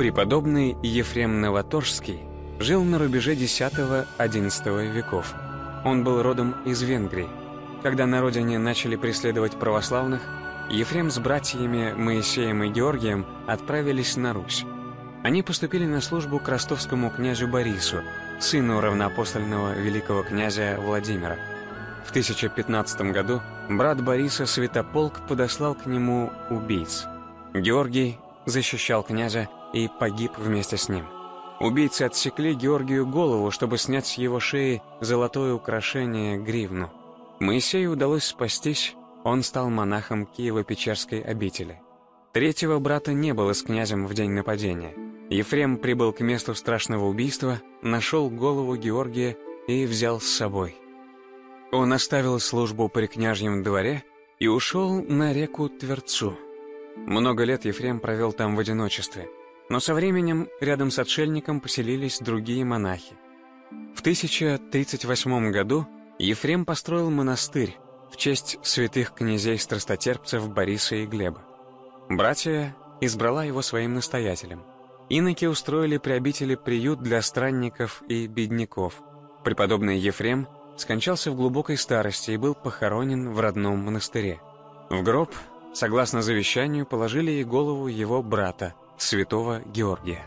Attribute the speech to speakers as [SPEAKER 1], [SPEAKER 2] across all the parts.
[SPEAKER 1] Преподобный Ефрем Новоторжский жил на рубеже X-XI веков. Он был родом из Венгрии. Когда на родине начали преследовать православных, Ефрем с братьями Моисеем и Георгием отправились на Русь. Они поступили на службу к ростовскому князю Борису, сыну равноапостольного великого князя Владимира. В 1015 году брат Бориса Святополк подослал к нему убийц. Георгий защищал князя и погиб вместе с ним. Убийцы отсекли Георгию голову, чтобы снять с его шеи золотое украшение гривну. Моисею удалось спастись, он стал монахом Киево-Печерской обители. Третьего брата не было с князем в день нападения. Ефрем прибыл к месту страшного убийства, нашел голову Георгия и взял с собой. Он оставил службу при княжьем дворе и ушел на реку Тверцу. Много лет Ефрем провел там в одиночестве, но со временем рядом с отшельником поселились другие монахи. В 1038 году Ефрем построил монастырь в честь святых князей-страстотерпцев Бориса и Глеба. Братья избрала его своим настоятелем. Иноки устроили при обители приют для странников и бедняков. Преподобный Ефрем скончался в глубокой старости и был похоронен в родном монастыре. В гроб Согласно завещанию, положили и голову его брата, святого Георгия.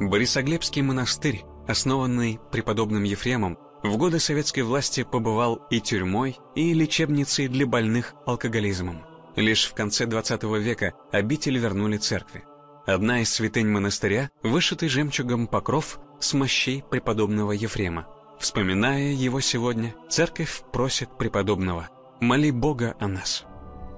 [SPEAKER 1] Борисоглебский монастырь, основанный преподобным Ефремом, в годы советской власти побывал и тюрьмой, и лечебницей для больных алкоголизмом. Лишь в конце XX века обитель вернули церкви. Одна из святынь монастыря – вышитый жемчугом покров с мощей преподобного Ефрема. Вспоминая его сегодня, церковь просит преподобного «Моли Бога о нас».